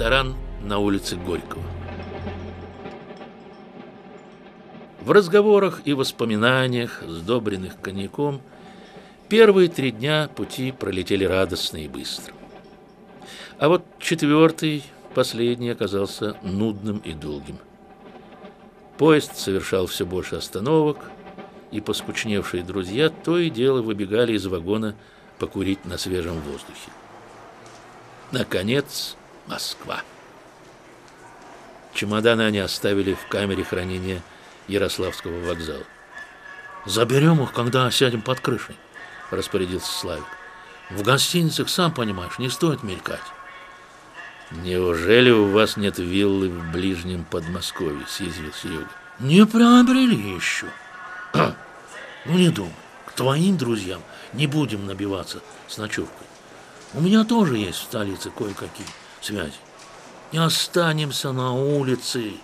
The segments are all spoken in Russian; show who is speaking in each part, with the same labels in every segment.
Speaker 1: Ресторан на улице Горького. В разговорах и воспоминаниях, сдобренных коньяком, первые три дня пути пролетели радостно и быстро. А вот четвертый, последний, оказался нудным и долгим. Поезд совершал все больше остановок, и поскучневшие друзья то и дело выбегали из вагона покурить на свежем воздухе. Наконец, Москва. Чемоданы они оставили в камере хранения Ярославского вокзала. «Заберем их, когда сядем под крышей», — распорядился Славик. «В гостиницах, сам понимаешь, не стоит мелькать».
Speaker 2: «Неужели у вас нет виллы в ближнем Подмосковье?» — съязвил Серега.
Speaker 1: «Не приобрели еще». «Ну не думай, к твоим друзьям не будем набиваться с ночевкой. У меня тоже есть в столице кое-какие связи. Не останемся на улице».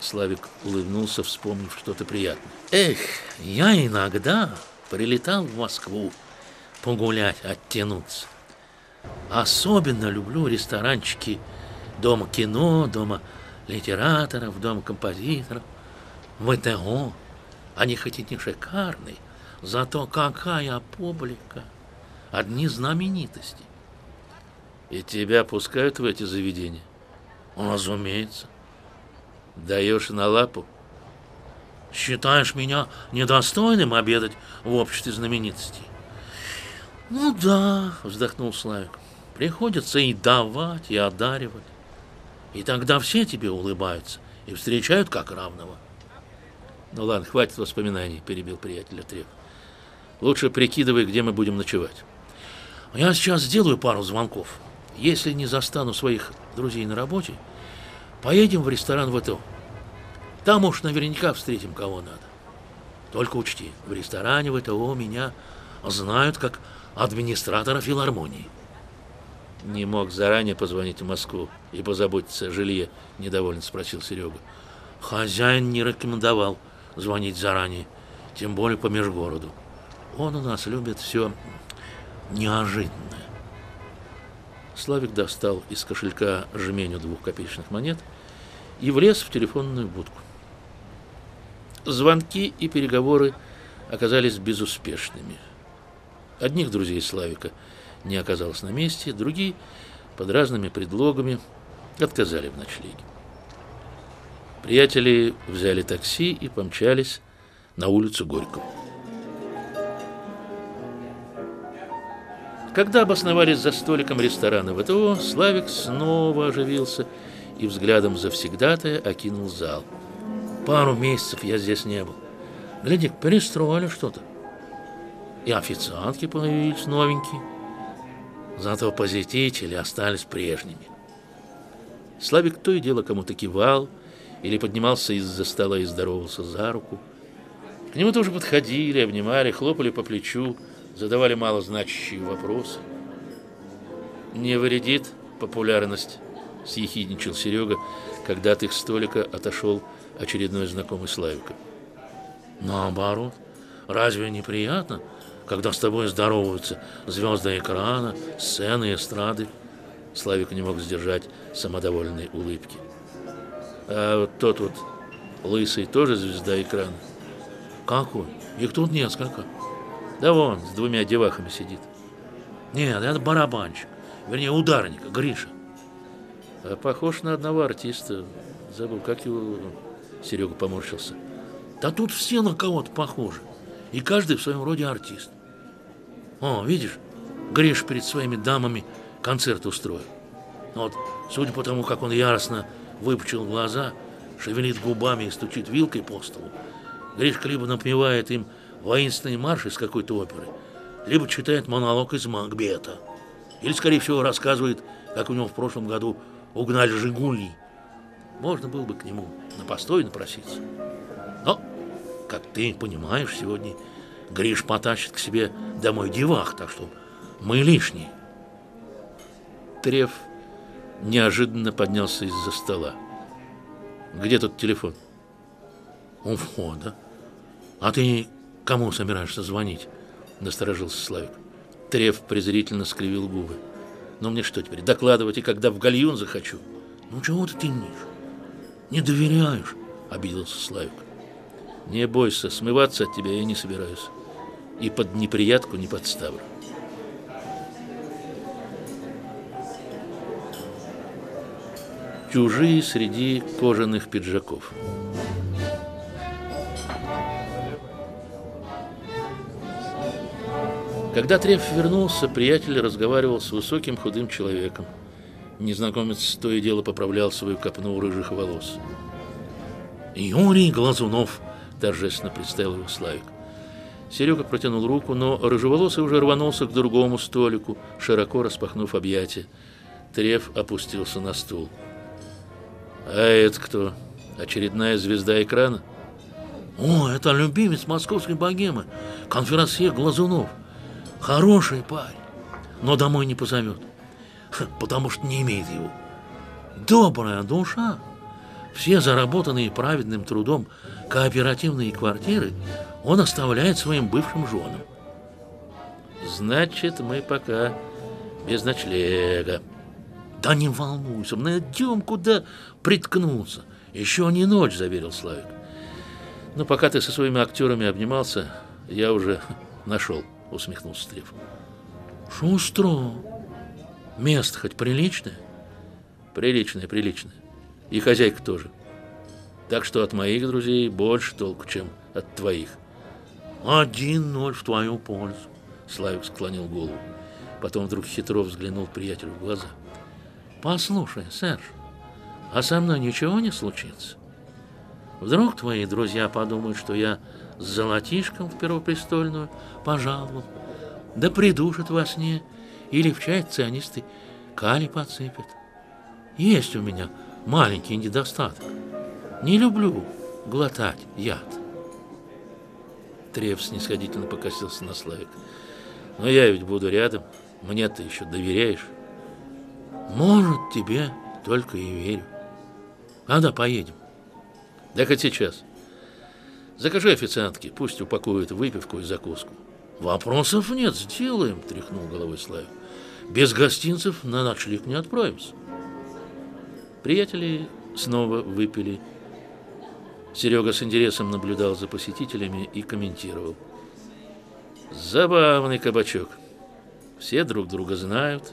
Speaker 2: Славик улыбнулся, вспомнив что-то приятное.
Speaker 1: Эх, я иногда прилетал в Москву погулять, оттянуться. Особенно люблю ресторанчики Дома кино, Дома литераторов, Дома композиторов, ВТО. Они хоть и не шикарные, зато какая публика. Одни знаменитости.
Speaker 2: И тебя пускают в эти заведения?
Speaker 1: Разумеется.
Speaker 2: Даешь на лапу?
Speaker 1: Считаешь меня недостойным обедать в обществе знаменитостей? Ну да, вздохнул Славик. Приходится и давать, и одаривать. И тогда все тебе улыбаются и встречают как равного.
Speaker 2: Ну ладно, хватит воспоминаний, перебил приятеля Треф. Лучше прикидывай, где мы будем ночевать.
Speaker 1: Я сейчас сделаю пару звонков. Если не застану своих друзей на работе, Поедем в ресторан ВТО. Там уж наверняка встретим кого надо. Только учти, в ресторане ВТО меня знают как администратора филармонии.
Speaker 2: Не мог заранее позвонить в Москву и позаботиться о жилье, недовольно спросил Серега.
Speaker 1: Хозяин не рекомендовал звонить заранее, тем более по межгороду. Он у нас любит все неожиданное. Славик достал из кошелька жменю двухкопеечных монет и влез в телефонную будку. Звонки и переговоры оказались безуспешными. Одних друзей Славика не оказалось на месте, другие под разными предлогами отказали в ночлеге. Приятели взяли такси и помчались на улицу Горького. Когда обосновались за столиком ресторана ВТО, Славик снова оживился и взглядом завсегдатая окинул зал. Пару месяцев я здесь не был. Гляди, перестроили что-то. И официантки появились новенькие. Зато посетители остались прежними. Славик то и дело кому-то кивал или поднимался из-за стола и здоровался за руку. К нему тоже подходили, обнимали, хлопали по плечу, задавали малозначащие вопросы. «Не вредит популярность?» — съехидничал Серега, когда от их столика отошел очередной знакомый Славика. «Наоборот, разве неприятно, когда с тобой здороваются звезды экрана, сцены, эстрады?» Славик не мог сдержать самодовольной улыбки. «А вот тот вот лысый тоже звезда экрана?» «Какой? Их тут несколько». Да вон, с двумя девахами сидит. Нет, это барабанщик. Вернее, ударник, Гриша. А похож на одного артиста. Забыл, как его... Серега поморщился. Да тут все на кого-то похожи. И каждый в своем роде артист. О, видишь, Гриш перед своими дамами концерт устроил. Вот, судя по тому, как он яростно выпучил глаза, шевелит губами и стучит вилкой по столу, Гришка либо напевает им воинственный марш из какой-то оперы, либо читает монолог из Макбета, или, скорее всего, рассказывает, как у него в прошлом году угнали «Жигули». Можно было бы к нему на постой напроситься. Но, как ты понимаешь, сегодня Гриш потащит к себе домой девах, так что мы лишние.
Speaker 2: Треф неожиданно поднялся из-за стола. Где тут телефон?
Speaker 1: У входа. А ты Кому собираешься звонить? Насторожился Славик.
Speaker 2: Треф презрительно скривил губы.
Speaker 1: Ну мне что теперь, докладывать и когда в гальюн захочу?
Speaker 2: Ну чего ты тянешь? Не доверяешь, обиделся Славик.
Speaker 1: Не бойся, смываться от тебя я не собираюсь. И под неприятку не подставлю. Чужие среди кожаных пиджаков. Когда Треф вернулся, приятель разговаривал с высоким худым человеком. Незнакомец то и дело поправлял свою копну рыжих волос.
Speaker 2: «Юрий Глазунов!»
Speaker 1: – торжественно представил его Славик. Серега протянул руку, но рыжеволосый уже рванулся к другому столику, широко распахнув объятия. Треф опустился на стул. «А это кто? Очередная звезда экрана?»
Speaker 2: «О, это любимец московской богемы, конферансье Глазунов. Хороший парень, но домой не позовет, потому что не имеет его. Добрая душа. Все заработанные праведным трудом кооперативные квартиры он оставляет своим бывшим женам.
Speaker 1: Значит, мы пока без ночлега.
Speaker 2: Да не волнуйся, найдем, куда приткнуться. Еще не ночь, заверил Славик.
Speaker 1: Но пока ты со своими актерами обнимался, я уже нашел усмехнулся Стрев.
Speaker 2: Шустро. Место хоть приличное?
Speaker 1: Приличное, приличное. И хозяйка тоже. Так что от моих друзей больше толку, чем от твоих.
Speaker 2: Один ноль в твою пользу.
Speaker 1: Славик склонил голову. Потом вдруг хитро взглянул приятелю в глаза.
Speaker 2: Послушай, Серж, а со мной ничего не случится? Вдруг твои друзья подумают, что я с золотишком в Первопрестольную пожаловал, да придушат во сне или в чай цианисты кали подсыпят. Есть у меня маленький недостаток. Не люблю глотать яд.
Speaker 1: Трев снисходительно покосился на Славик. Но я ведь буду рядом. Мне ты еще доверяешь?
Speaker 2: Может, тебе только и верю. Когда поедем?
Speaker 1: Да хоть сейчас. Закажи официантке, пусть упакуют выпивку и закуску.
Speaker 2: Вопросов нет, сделаем, тряхнул головой Славик. Без гостинцев на ночлег не отправимся.
Speaker 1: Приятели снова выпили. Серега с интересом наблюдал за посетителями и комментировал. Забавный кабачок. Все друг друга знают,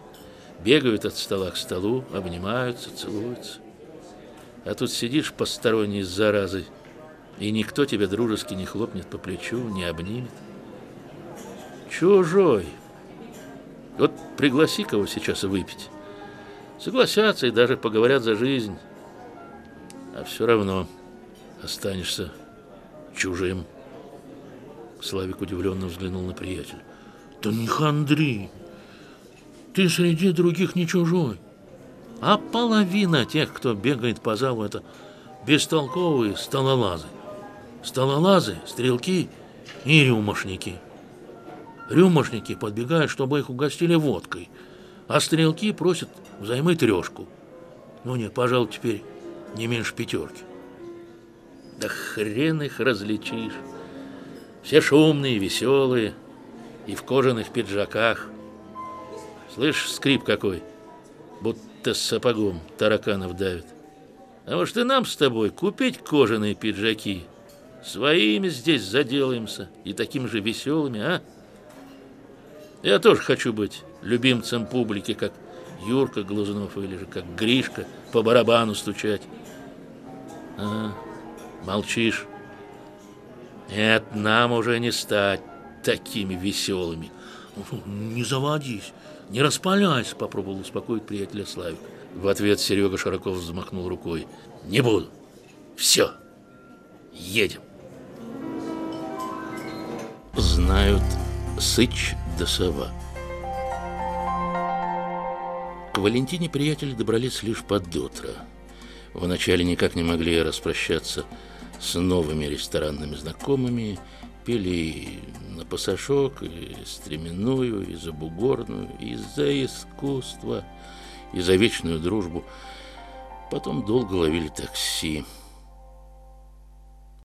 Speaker 1: бегают от стола к столу, обнимаются, целуются. А тут сидишь посторонний с заразой, и никто тебя дружески не хлопнет по плечу, не обнимет. Чужой. Вот пригласи кого сейчас выпить. Согласятся и даже поговорят за жизнь. А все равно останешься чужим. Славик удивленно взглянул на приятеля.
Speaker 2: Да не хандри. Ты среди других не чужой. А половина тех, кто бегает по залу, это бестолковые стололазы. Стололазы, стрелки и рюмошники. Рюмошники подбегают, чтобы их угостили водкой, а стрелки просят взаймы трешку. Ну нет, пожалуй, теперь не меньше пятерки.
Speaker 1: Да хрен их различишь. Все шумные, веселые и в кожаных пиджаках. Слышь, скрип какой, будто сапогом тараканов давит. А может и нам с тобой купить кожаные пиджаки Своими здесь заделаемся и такими же веселыми, а? Я тоже хочу быть любимцем публики, как Юрка Глазунов или же как Гришка по барабану стучать. А, молчишь. Нет, нам уже не стать такими веселыми.
Speaker 2: Не заводись, не распаляйся, попробовал успокоить приятеля Славик.
Speaker 1: В ответ Серега широко взмахнул рукой. Не буду. Все. Едем знают Сыч да Сова. К Валентине приятели добрались лишь под утро. Вначале никак не могли распрощаться с новыми ресторанными знакомыми, пили на пасашок, и стременную, и забугорную, и за искусство, и за вечную дружбу. Потом долго ловили такси.